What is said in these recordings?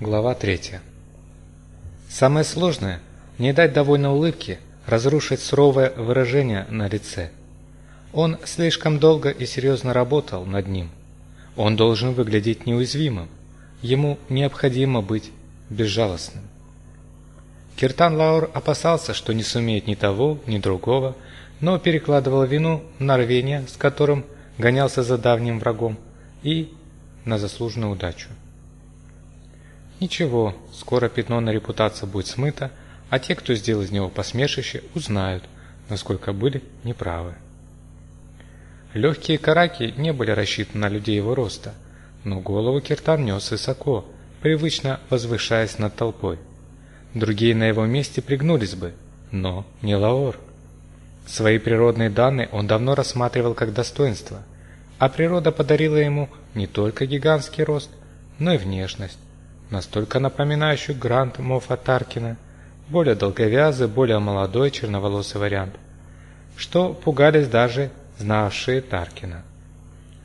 Глава 3. Самое сложное – не дать довольно улыбке разрушить суровое выражение на лице. Он слишком долго и серьезно работал над ним. Он должен выглядеть неуязвимым. Ему необходимо быть безжалостным. Киртан Лаур опасался, что не сумеет ни того, ни другого, но перекладывал вину на рвение, с которым гонялся за давним врагом, и на заслуженную удачу. Ничего, скоро пятно на репутации будет смыто, а те, кто сделал из него посмешище, узнают, насколько были неправы. Легкие караки не были рассчитаны на людей его роста, но голову Киртан нес высоко, привычно возвышаясь над толпой. Другие на его месте пригнулись бы, но не Лаор. Свои природные данные он давно рассматривал как достоинство, а природа подарила ему не только гигантский рост, но и внешность, настолько напоминающую Грант Моффа Таркина, более долговязый, более молодой черноволосый вариант, что пугались даже знавшие Таркина.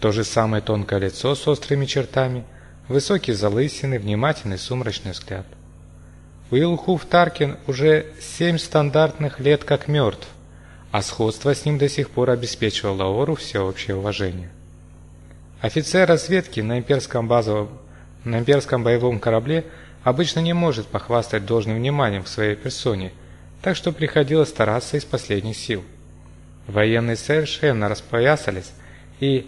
То же самое тонкое лицо с острыми чертами, высокие залысины, внимательный сумрачный взгляд. Уилл Хуф Таркин уже семь стандартных лет как мертв, а сходство с ним до сих пор обеспечивало Лаору всеобщее уважение. Офицер разведки на имперском базовом на имперском боевом корабле обычно не может похвастать должным вниманием к своей персоне, так что приходилось стараться из последних сил. Военные совершенно распоясались и,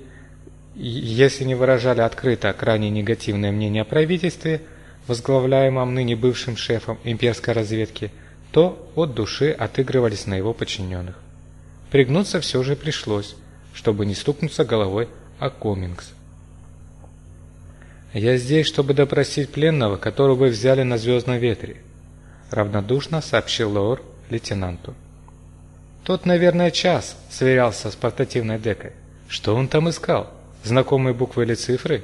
если не выражали открыто крайне негативное мнение о правительстве, возглавляемом ныне бывшим шефом имперской разведки, то от души отыгрывались на его подчиненных. Пригнуться все же пришлось, чтобы не стукнуться головой о Комингс. «Я здесь, чтобы допросить пленного, которого вы взяли на звездном ветре», — равнодушно сообщил Лоор лейтенанту. Тот, наверное, час сверялся с портативной декой. Что он там искал? Знакомые буквы или цифры?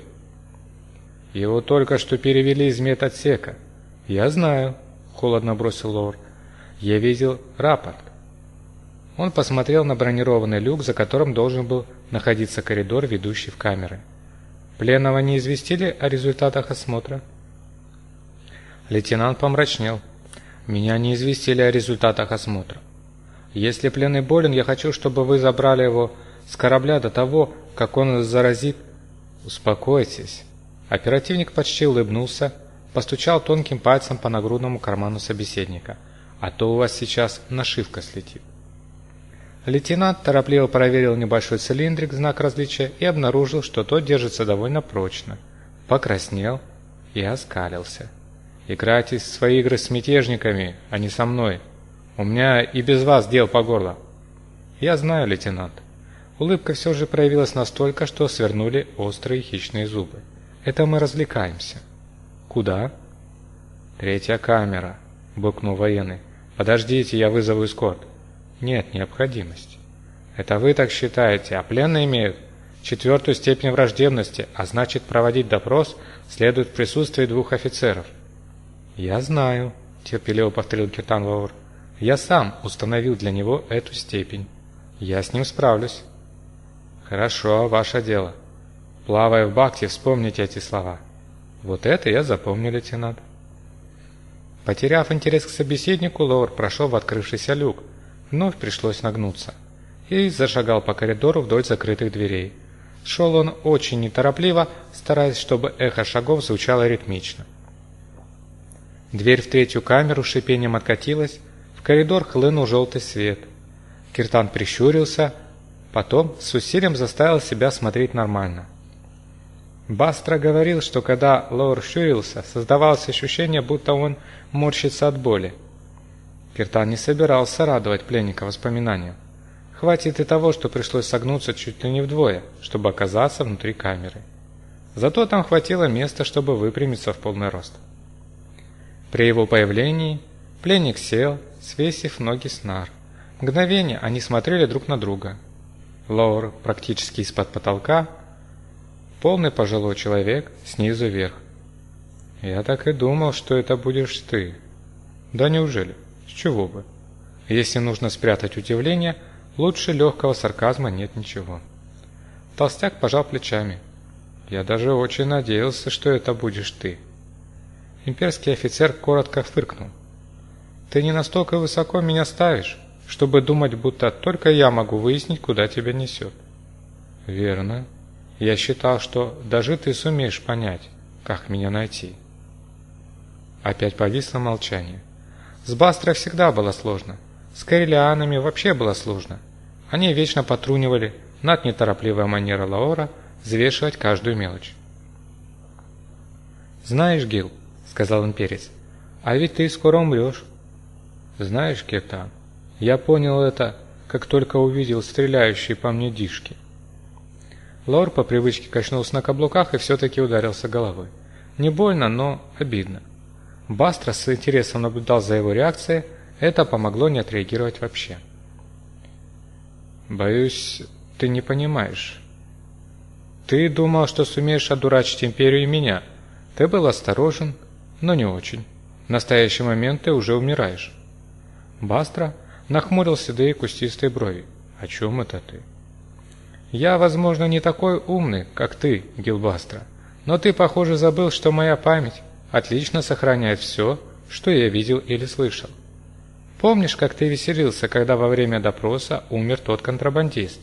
Его только что перевели из медотсека. Я знаю, холодно бросил Лоор. Я видел рапорт. Он посмотрел на бронированный люк, за которым должен был находиться коридор, ведущий в камеры. Пленного не известили о результатах осмотра? Лейтенант помрачнел. Меня не известили о результатах осмотра. Если пленный болен, я хочу, чтобы вы забрали его с корабля до того, как он заразит. Успокойтесь. Оперативник почти улыбнулся, постучал тонким пальцем по нагрудному карману собеседника. А то у вас сейчас нашивка слетит. Лейтенант торопливо проверил небольшой цилиндрик, знак различия, и обнаружил, что тот держится довольно прочно. Покраснел и оскалился. «Играйте свои игры с мятежниками, а не со мной. У меня и без вас дел по горло». «Я знаю, лейтенант». Улыбка все же проявилась настолько, что свернули острые хищные зубы. «Это мы развлекаемся». «Куда?» «Третья камера», — букнул военный. «Подождите, я вызову эскорт». Нет необходимости. Это вы так считаете, а пленные имеют четвертую степень враждебности, а значит проводить допрос следует в присутствии двух офицеров. Я знаю, терпеливо повторил Киртан Ваур. Я сам установил для него эту степень. Я с ним справлюсь. Хорошо, ваше дело. Плавая в бакте, вспомните эти слова. Вот это я запомню, лейтенант. Потеряв интерес к собеседнику, Лоур прошел в открывшийся люк, Вновь пришлось нагнуться. И зашагал по коридору вдоль закрытых дверей. Шел он очень неторопливо, стараясь, чтобы эхо шагов звучало ритмично. Дверь в третью камеру шипением откатилась, в коридор хлынул желтый свет. Киртан прищурился, потом с усилием заставил себя смотреть нормально. Бастро говорил, что когда Лор щурился, создавалось ощущение, будто он морщится от боли. Киртан не собирался радовать пленника воспоминанием. Хватит и того, что пришлось согнуться чуть ли не вдвое, чтобы оказаться внутри камеры. Зато там хватило места, чтобы выпрямиться в полный рост. При его появлении пленник сел, свесив ноги с нар. Мгновение они смотрели друг на друга. Лаур практически из-под потолка, полный пожилой человек снизу вверх. «Я так и думал, что это будешь ты». «Да неужели?» Чего бы? Если нужно спрятать удивление, лучше легкого сарказма нет ничего. Толстяк пожал плечами. Я даже очень надеялся, что это будешь ты. Имперский офицер коротко фыркнул. «Ты не настолько высоко меня ставишь, чтобы думать, будто только я могу выяснить, куда тебя несет». «Верно. Я считал, что даже ты сумеешь понять, как меня найти». Опять повисло молчание. С Бастрой всегда было сложно. С Кэрилианами вообще было сложно. Они вечно потрунивали над неторопливой манерой Лаора взвешивать каждую мелочь. «Знаешь, Гил, — сказал имперец, — а ведь ты скоро умрешь». «Знаешь, Кетан, я понял это, как только увидел стреляющие по мне дишки». Лор по привычке качнулся на каблуках и все-таки ударился головой. Не больно, но обидно. Бастра с интересом наблюдал за его реакцией, это помогло не отреагировать вообще. «Боюсь, ты не понимаешь. Ты думал, что сумеешь одурачить Империю и меня. Ты был осторожен, но не очень. В настоящий момент ты уже умираешь». Бастра нахмурил седые кустистые брови. «О чем это ты?» «Я, возможно, не такой умный, как ты, Гилбастра, но ты, похоже, забыл, что моя память отлично сохраняет все, что я видел или слышал. Помнишь, как ты веселился, когда во время допроса умер тот контрабандист?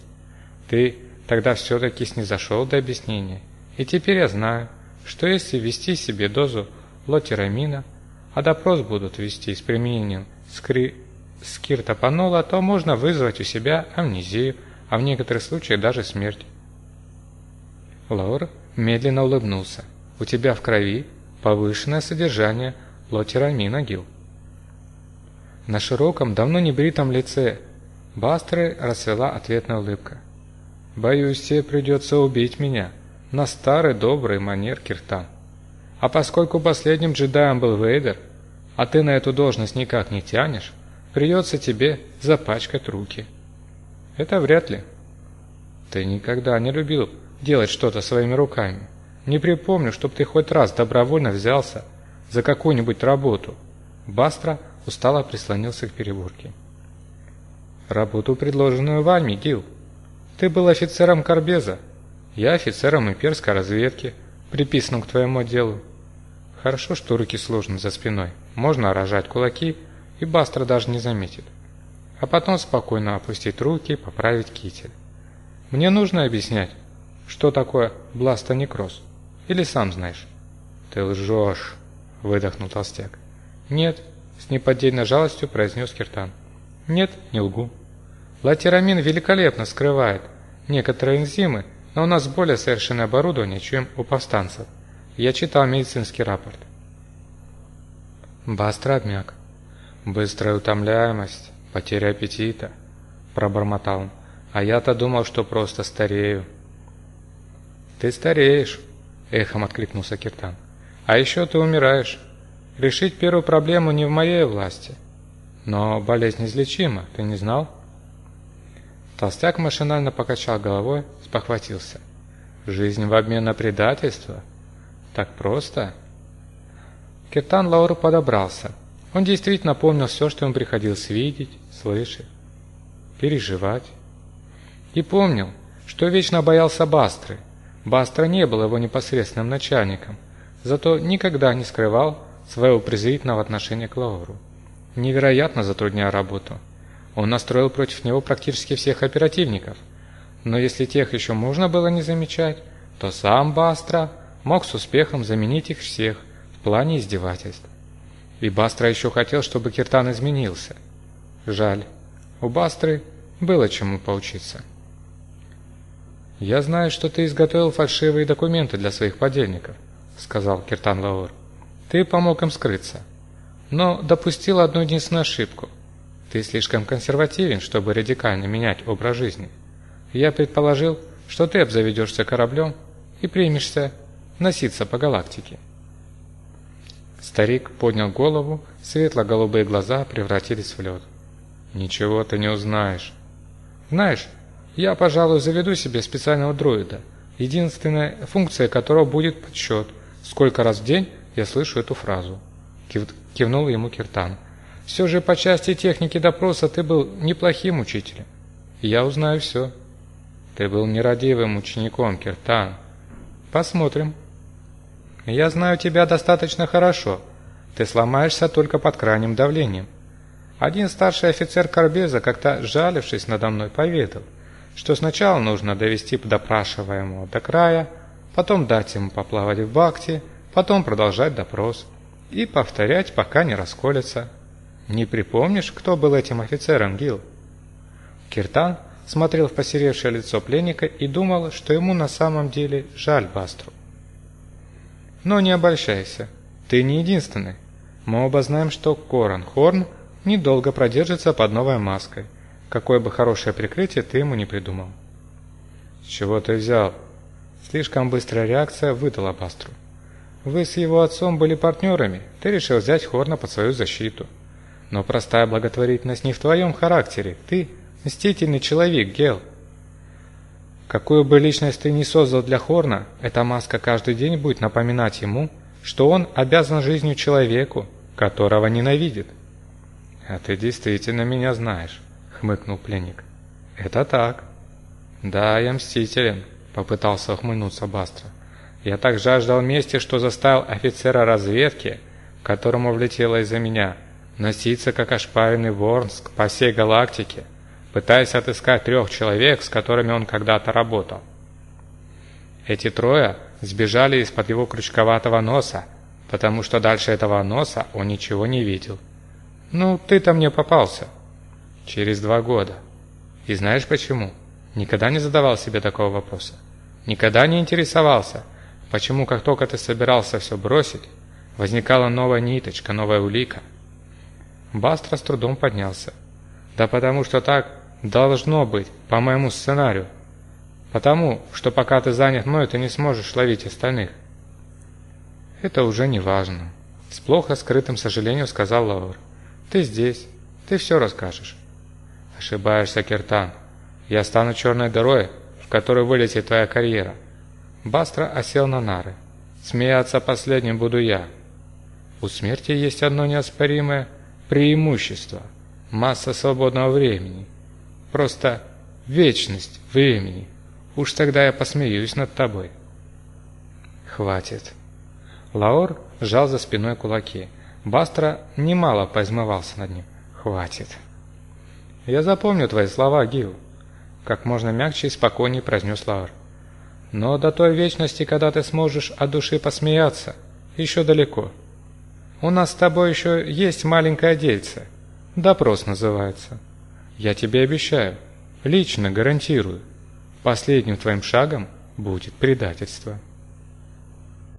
Ты тогда все-таки снизошел до объяснения. И теперь я знаю, что если ввести себе дозу лотирамина, а допрос будут вести с применением скри... скиртопанола, то можно вызвать у себя амнезию, а в некоторых случаях даже смерть. Лаур медленно улыбнулся. «У тебя в крови повышенное содержание лотирамина ГИЛ. На широком, давно не бритом лице Бастры расцвела ответная улыбка. «Боюсь, тебе придется убить меня на старый добрый манер Киртан. А поскольку последним джедаем был Вейдер, а ты на эту должность никак не тянешь, придется тебе запачкать руки». «Это вряд ли». «Ты никогда не любил делать что-то своими руками. Не припомню, чтоб ты хоть раз добровольно взялся за какую-нибудь работу. Бастра устало прислонился к переборке. Работу, предложенную вами, Гил. Ты был офицером Карбеза. Я офицером имперской разведки, приписанным к твоему отделу. Хорошо, что руки сложены за спиной. Можно рожать кулаки, и Бастра даже не заметит. А потом спокойно опустить руки, поправить китель. Мне нужно объяснять, что такое бластонекроз. Или сам знаешь?» «Ты лжешь», — выдохнул толстяк. «Нет», — с неподдельной жалостью произнес Киртан. «Нет, не лгу. Латирамин великолепно скрывает некоторые энзимы, но у нас более совершенное оборудование, чем у повстанцев. Я читал медицинский рапорт». Бастра обмяк. «Быстрая утомляемость, потеря аппетита», — пробормотал он. «А я-то думал, что просто старею». «Ты стареешь», Эхом откликнулся Киртан. А еще ты умираешь. Решить первую проблему не в моей власти. Но болезнь излечима, ты не знал? Толстяк машинально покачал головой, спохватился. Жизнь в обмен на предательство? Так просто? Киртан Лауру подобрался. Он действительно помнил все, что ему приходилось видеть, слышать, переживать. И помнил, что вечно боялся Бастры – Бастра не был его непосредственным начальником, зато никогда не скрывал своего презрительного отношения к Лауру. Невероятно затрудняя работу. Он настроил против него практически всех оперативников. Но если тех еще можно было не замечать, то сам Бастра мог с успехом заменить их всех в плане издевательств. И Бастра еще хотел, чтобы Киртан изменился. Жаль, у Бастры было чему поучиться. «Я знаю, что ты изготовил фальшивые документы для своих подельников», — сказал Киртан Лаур. «Ты помог им скрыться. Но допустил одну единственную ошибку. Ты слишком консервативен, чтобы радикально менять образ жизни. Я предположил, что ты обзаведешься кораблем и примешься носиться по галактике». Старик поднял голову, светло-голубые глаза превратились в лед. «Ничего ты не узнаешь». «Знаешь, я, пожалуй, заведу себе специального дроида, единственная функция которого будет подсчет, сколько раз в день я слышу эту фразу. Кив... Кивнул ему Киртан. Все же по части техники допроса ты был неплохим учителем. Я узнаю все. Ты был нерадивым учеником, Киртан. Посмотрим. Я знаю тебя достаточно хорошо, Ты сломаешься только под крайним давлением. Один старший офицер Корбеза, как-то жалившись надо мной, поведал, что сначала нужно довести допрашиваемого до края, потом дать ему поплавать в бакте, потом продолжать допрос и повторять, пока не расколется. Не припомнишь, кто был этим офицером, Гил? Киртан смотрел в посеревшее лицо пленника и думал, что ему на самом деле жаль Бастру. Но не обольщайся, ты не единственный. Мы оба знаем, что Коран Хорн недолго продержится под новой маской, какое бы хорошее прикрытие ты ему не придумал. С чего ты взял? Слишком быстрая реакция выдала Бастру. Вы с его отцом были партнерами, ты решил взять Хорна под свою защиту. Но простая благотворительность не в твоем характере, ты мстительный человек, Гел. Какую бы личность ты ни создал для Хорна, эта маска каждый день будет напоминать ему, что он обязан жизнью человеку, которого ненавидит. «А ты действительно меня знаешь», — хмыкнул пленник. «Это так». «Да, я мстителен», — попытался ухмыльнуться Бастра. «Я так жаждал мести, что заставил офицера разведки, которому влетело из-за меня, носиться как ошпаренный Ворнск по всей галактике, пытаясь отыскать трех человек, с которыми он когда-то работал. Эти трое сбежали из-под его крючковатого носа, потому что дальше этого носа он ничего не видел. Ну, ты-то мне попался. Через два года. И знаешь почему? Никогда не задавал себе такого вопроса. Никогда не интересовался, почему как только ты собирался все бросить, возникала новая ниточка, новая улика. Бастра с трудом поднялся. Да потому что так должно быть, по моему сценарию. Потому, что пока ты занят мной, ты не сможешь ловить остальных. Это уже не важно. С плохо скрытым сожалением сказал Лаур. Ты здесь, ты все расскажешь. Ошибаешься, Киртан. Я стану черной дырой, в которую вылетит твоя карьера. Бастра осел на нары. Смеяться последним буду я. У смерти есть одно неоспоримое преимущество – масса свободного времени. Просто вечность времени. Уж тогда я посмеюсь над тобой. Хватит. Лаор сжал за спиной кулаки. Бастра немало поизмывался над ним. Хватит. Я запомню твои слова, Гил. Как можно мягче и спокойнее произнес Лаор. Но до той вечности, когда ты сможешь от души посмеяться, еще далеко. У нас с тобой еще есть маленькое дельце. Допрос называется. Я тебе обещаю, лично гарантирую, последним твоим шагом будет предательство.